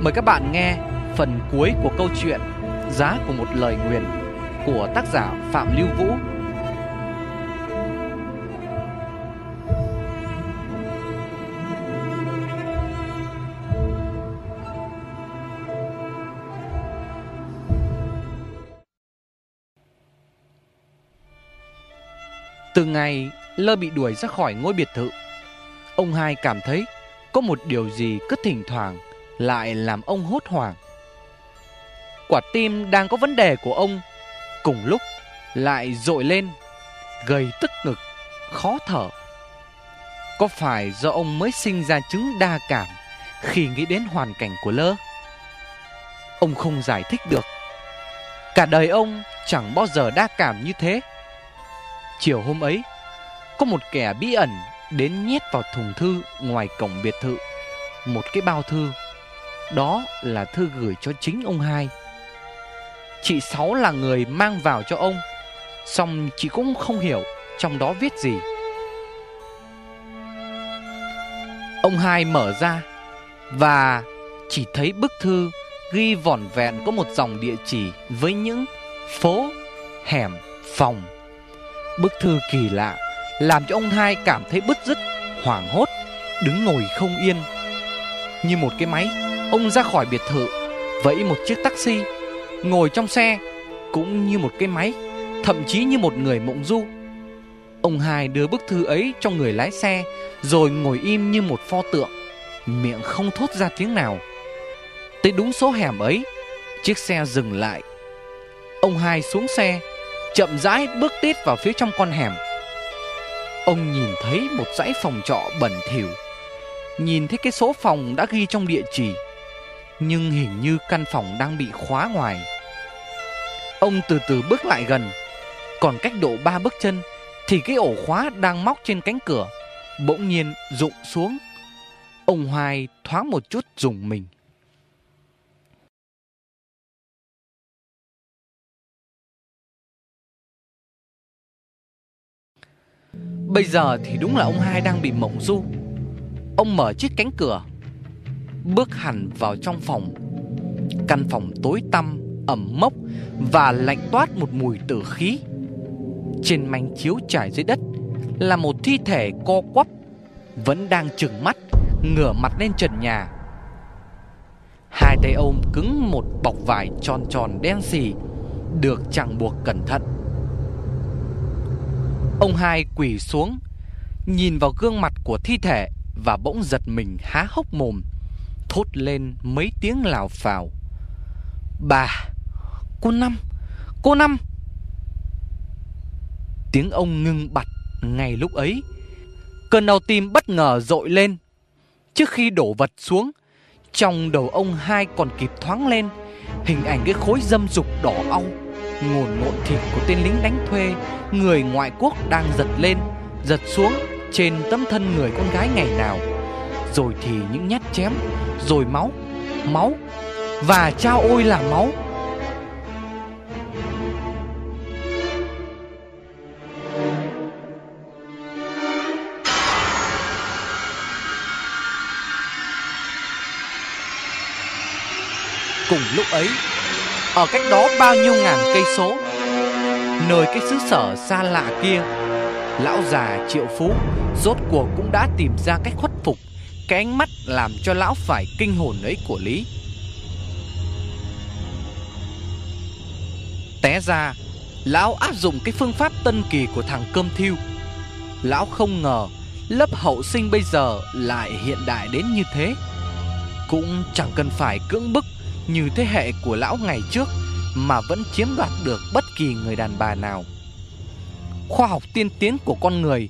Mời các bạn nghe phần cuối của câu chuyện Giá của một lời nguyền của tác giả Phạm Lưu Vũ. Từ ngày Lơ bị đuổi ra khỏi ngôi biệt thự, ông hai cảm thấy có một điều gì cứ thỉnh thoảng lại làm ông hốt hoảng. Quả tim đang có vấn đề của ông cùng lúc lại dội lên, gây tức ngực, khó thở. Có phải do ông mới sinh ra chứng đa cảm khi nghĩ đến hoàn cảnh của Lơ? Ông không giải thích được. Cả đời ông chẳng bao giờ đa cảm như thế. Chiều hôm ấy, có một kẻ bí ẩn đến nhét vào thùng thư ngoài cổng biệt thự một cái bao thư. Đó là thư gửi cho chính ông hai. Chị Sáu là người mang vào cho ông, xong chị cũng không hiểu trong đó viết gì. Ông hai mở ra và chỉ thấy bức thư ghi vỏn vẹn có một dòng địa chỉ với những phố, hẻm, phòng. Bức thư kỳ lạ làm cho ông hai cảm thấy bứt rứt, hoảng hốt, đứng ngồi không yên. Như một cái máy, ông ra khỏi biệt thự, vẫy một chiếc taxi, ngồi trong xe cũng như một cái máy, thậm chí như một người mộng du. Ông hai đưa bức thư ấy cho người lái xe, rồi ngồi im như một pho tượng, miệng không thốt ra tiếng nào. Tới đúng số hẻm ấy, chiếc xe dừng lại. Ông hai xuống xe, chậm rãi bước tít vào phía trong con hẻm. Ông nhìn thấy một dãy phòng trọ bẩn thỉu Nhìn thấy cái số phòng đã ghi trong địa chỉ nhưng hình như căn phòng đang bị khóa ngoài. Ông từ từ bước lại gần. Còn cách độ ba bước chân Thì cái ổ khóa đang móc trên cánh cửa Bỗng nhiên rụng xuống. Ông Hoài thoáng một chút dùng mình. Bây giờ thì đúng là ông hai đang bị mộng du. Ông mở chiếc cánh cửa. Bước hẳn vào trong phòng. Căn phòng tối tăm, ẩm mốc Và lạnh toát một mùi tử khí. Trên manh chiếu trải dưới đất Là một thi thể co quắp Vẫn đang trừng mắt Ngửa mặt lên trần nhà. Hai tay ôm cứng một bọc vải tròn tròn đen xì Được chẳng buộc cẩn thận. Ông hai quỳ xuống Nhìn vào gương mặt của thi thể Và bỗng giật mình há hốc mồm. Thốt lên mấy tiếng lào phào. Bà, Cô Năm Cô Năm. Tiếng ông ngưng bặt ngay lúc ấy. Cơn đau tim bất ngờ dội lên. Trước khi đổ vật xuống, Trong đầu ông hai còn kịp thoáng lên, Hình ảnh cái khối dâm dục đỏ au Ngồn ngộn thịt của tên lính đánh thuê, Người ngoại quốc đang giật lên, Giật xuống trên tấm thân người con gái ngày nào. Rồi thì những nhát chém, Rồi máu Máu, Và trao ôi là máu. Cùng lúc ấy, Ở cách đó bao nhiêu ngàn cây số, Nơi cái xứ sở xa lạ kia, Lão già triệu phú Rốt cuộc cũng đã tìm ra cách khuất cái ánh mắt làm cho lão phải kinh hồn ấy của Lý. Té ra, Lão áp dụng cái phương pháp tân kỳ của thằng cơm thiêu. Lão không ngờ Lớp hậu sinh bây giờ lại hiện đại đến như thế. Cũng chẳng cần phải cưỡng bức Như thế hệ của lão ngày trước Mà vẫn chiếm đoạt được bất kỳ người đàn bà nào. Khoa học tiên tiến của con người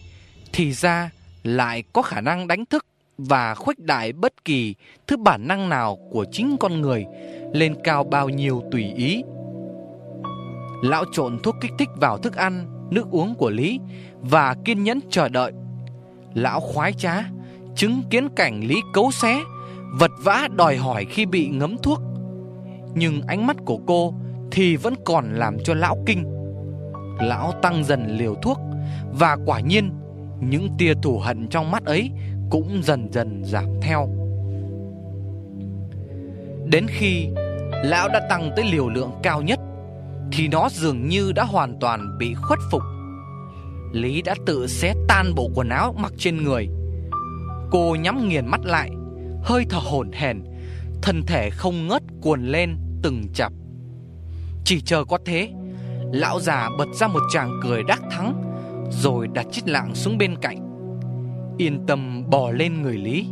thì ra lại có khả năng đánh thức và khuếch đại bất kỳ thứ bản năng nào của chính con người lên cao bao nhiêu tùy ý. Lão trộn thuốc kích thích vào thức ăn, nước uống của Lý và kiên nhẫn chờ đợi. Lão khoái trá, chứng kiến cảnh Lý cấu xé, vật vã đòi hỏi khi bị ngấm thuốc. Nhưng ánh mắt của cô thì vẫn còn làm cho lão kinh. Lão tăng dần liều thuốc Và quả nhiên Những tia thù hận trong mắt ấy cũng dần dần giảm theo. Đến khi lão đã tăng tới liều lượng cao nhất, Thì nó dường như đã hoàn toàn bị khuất phục. Lý đã tự xé tan bộ quần áo mặc trên người. Cô nhắm nghiền mắt lại, Hơi thở hổn hển, Thân thể không ngớt cuồn lên từng chập. Chỉ chờ có thế, Lão già bật ra một tràng cười đắc thắng, Rồi đặt chiếc lạng xuống bên cạnh. Yên tâm bò lên người Lý.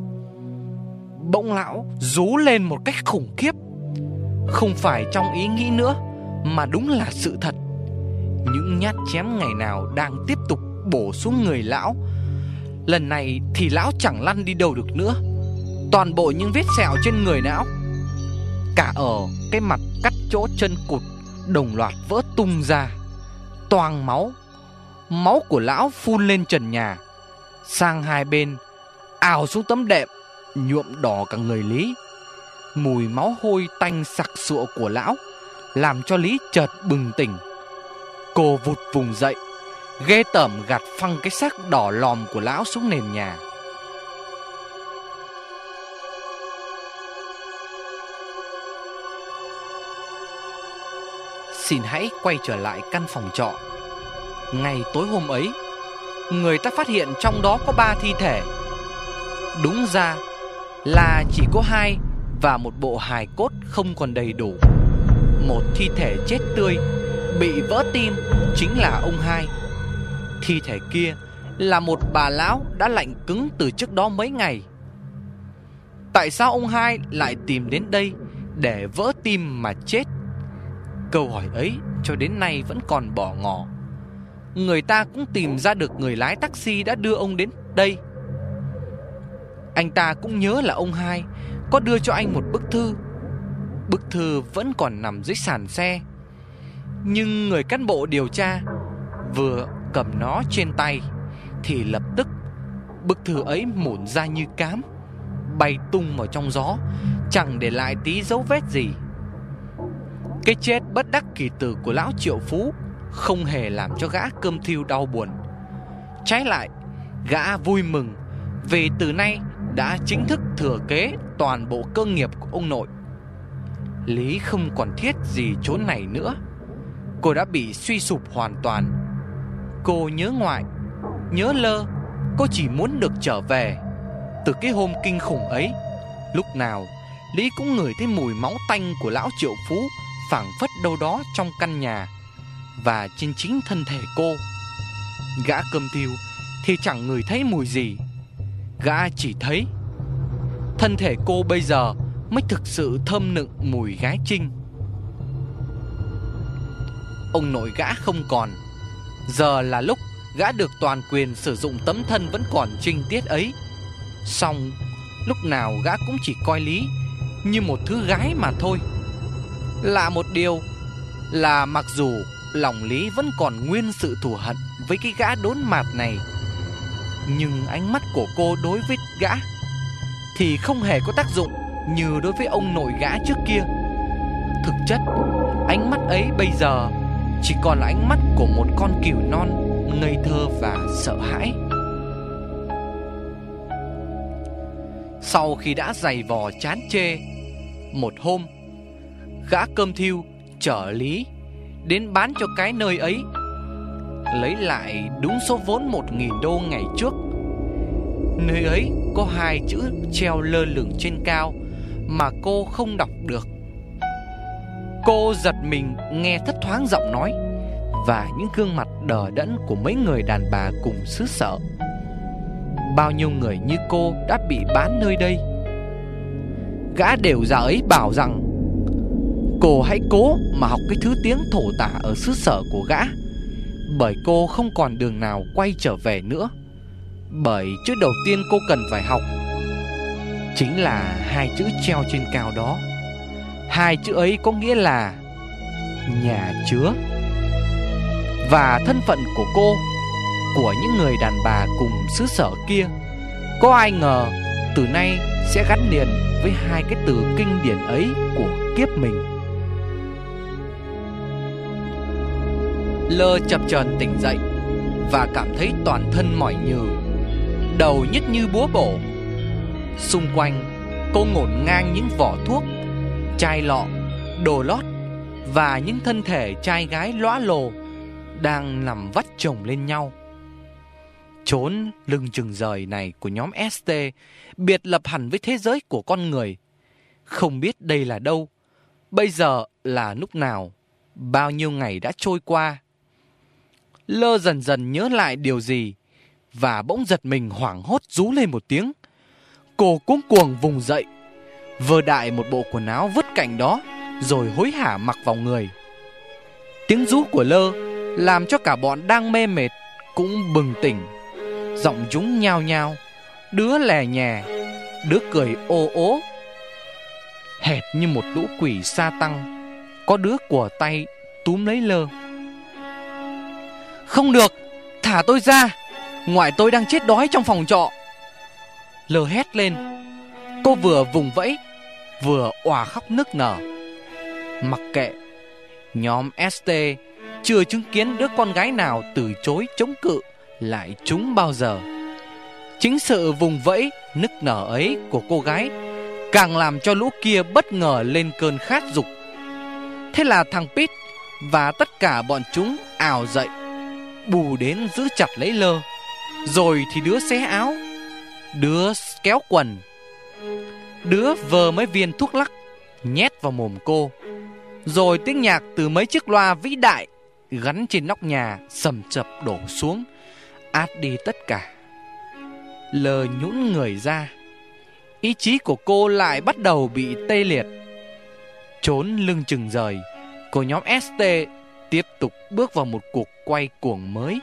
Bỗng lão rú lên một cách khủng khiếp. Không phải trong ý nghĩ nữa, Mà đúng là sự thật. Những nhát chém ngày nào đang tiếp tục bổ xuống người lão. Lần này thì lão chẳng lăn đi đâu được nữa. Toàn bộ những vết sẹo trên người lão Cả ở cái mặt cắt chỗ chân cụt, Đồng loạt vỡ tung ra. Toàn máu Máu của lão phun lên trần nhà. Sang hai bên, Ào xuống tấm đệm, Nhuộm đỏ cả người Lý. Mùi máu hôi tanh sặc sụa của lão Làm cho Lý chợt bừng tỉnh. Cô vụt vùng dậy, Ghê tởm gạt phăng cái xác đỏ lòm của lão xuống nền nhà. Xin hãy quay trở lại căn phòng trọ. Ngày tối hôm ấy Người ta phát hiện trong đó có ba thi thể. Đúng ra là chỉ có hai Và một bộ hài cốt không còn đầy đủ. Một thi thể chết tươi, Bị vỡ tim Chính là ông hai. Thi thể kia là một bà lão đã lạnh cứng từ trước đó mấy ngày. Tại sao ông hai lại tìm đến đây để vỡ tim mà chết? Câu hỏi ấy cho đến nay vẫn còn bỏ ngỏ. Người ta cũng tìm ra được người lái taxi đã đưa ông đến đây. Anh ta cũng nhớ là ông hai, Có đưa cho anh một bức thư. Bức thư vẫn còn nằm dưới sàn xe. Nhưng người cán bộ điều tra Vừa cầm nó trên tay Thì lập tức Bức thư ấy mủn ra như cám, Bay tung vào trong gió, Chẳng để lại tí dấu vết gì. Cái chết bất đắc kỳ tử của lão triệu phú không hề làm cho gã cơm thiêu đau buồn. Trái lại, Gã vui mừng Vì từ nay đã chính thức thừa kế toàn bộ cơ nghiệp của ông nội. Lý không còn thiết gì chỗ này nữa. Cô đã bị suy sụp hoàn toàn. Cô nhớ ngoại, Nhớ lơ, Cô chỉ muốn được trở về. Từ cái hôm kinh khủng ấy, Lúc nào, Lý cũng ngửi thấy mùi máu tanh của lão triệu phú phảng phất đâu đó trong căn nhà và trên chính thân thể cô. Gã cơm tiêu thì chẳng người thấy mùi gì. Gã chỉ thấy thân thể cô bây giờ mới thực sự thơm nựng mùi gái trinh. Ông nội gã không còn. Giờ là lúc gã được toàn quyền sử dụng tấm thân vẫn còn trinh tiết ấy. Xong, lúc nào gã cũng chỉ coi Lý như một thứ gái mà thôi. Lạ một điều là mặc dù lòng Lý vẫn còn nguyên sự thù hận với cái gã đốn mạt này. Nhưng ánh mắt của cô đối với gã Thì không hề có tác dụng như đối với ông nội gã trước kia. Thực chất, ánh mắt ấy bây giờ chỉ còn là ánh mắt của một con cừu non ngây thơ và sợ hãi. Sau khi đã giày vò chán chê Một hôm Gã cơm thiêu chở Lý Đến bán cho cái nơi ấy. Lấy lại đúng số vốn một nghìn đô ngày trước. Nơi ấy có hai chữ treo lơ lửng trên cao Mà cô không đọc được. Cô giật mình nghe thất thoáng giọng nói Và những gương mặt đờ đẫn của mấy người đàn bà cùng xứ sở. Bao nhiêu người như cô đã bị bán nơi đây? Gã đều già ấy bảo rằng Cô hãy cố mà học cái thứ tiếng thổ tả ở xứ sở của gã, Bởi cô không còn đường nào quay trở về nữa. Bởi chữ đầu tiên cô cần phải học Chính là hai chữ treo trên cao đó. Hai chữ ấy có nghĩa là Nhà chứa. Và thân phận của cô, Của những người đàn bà cùng xứ sở kia, Có ai ngờ từ nay sẽ gắn liền với hai cái từ kinh điển ấy của kiếp mình. Lơ chập chờn tỉnh dậy Và cảm thấy toàn thân mỏi nhừ Đầu nhức như búa bổ Xung quanh cô ngổn ngang những vỏ thuốc chai lọ, đồ lót và những thân thể trai gái lõa lồ đang nằm vắt chồng lên nhau. Trốn lưng chừng rời này của nhóm ST biệt lập hẳn với thế giới của con người. Không biết đây là đâu, bây giờ là lúc nào, bao nhiêu ngày đã trôi qua. Lơ dần dần nhớ lại điều gì và bỗng giật mình hoảng hốt rú lên một tiếng. Cô cuống cuồng vùng dậy, vơ đại một bộ quần áo vứt cạnh đó rồi hối hả mặc vào người. Tiếng rú của Lơ làm cho cả bọn đang mê mệt cũng bừng tỉnh. Giọng chúng nhao nhao, đứa lè nhè, đứa cười ô ố. Hệt như một lũ quỷ sa tăng, có đứa của tay túm lấy Lơ. Không được, thả tôi ra, ngoại tôi đang chết đói trong phòng trọ. Lơ hét lên, cô vừa vùng vẫy, vừa òa khóc nức nở. Mặc kệ, nhóm ST chưa chứng kiến đứa con gái nào từ chối chống cự lại chúng bao giờ. Chính sự vùng vẫy, nức nở ấy của cô gái càng làm cho lũ kia bất ngờ lên cơn khát dục. Thế là thằng Pete và tất cả bọn chúng ảo dậy, bù đến giữ chặt lấy lơ. Rồi thì đứa xé áo, đứa kéo quần, đứa vờ mấy viên thuốc lắc nhét vào mồm cô. Rồi tiếng nhạc từ mấy chiếc loa vĩ đại gắn trên nóc nhà sầm chập đổ xuống, át đi tất cả. Lờ nhũn người ra, ý chí của cô lại bắt đầu bị tê liệt. Trốn lưng chừng rời, cô nhóm ST tiếp tục bước vào một cuộc quay cuồng mới.